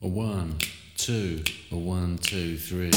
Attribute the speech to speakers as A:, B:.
A: A one, two, a one, two, three.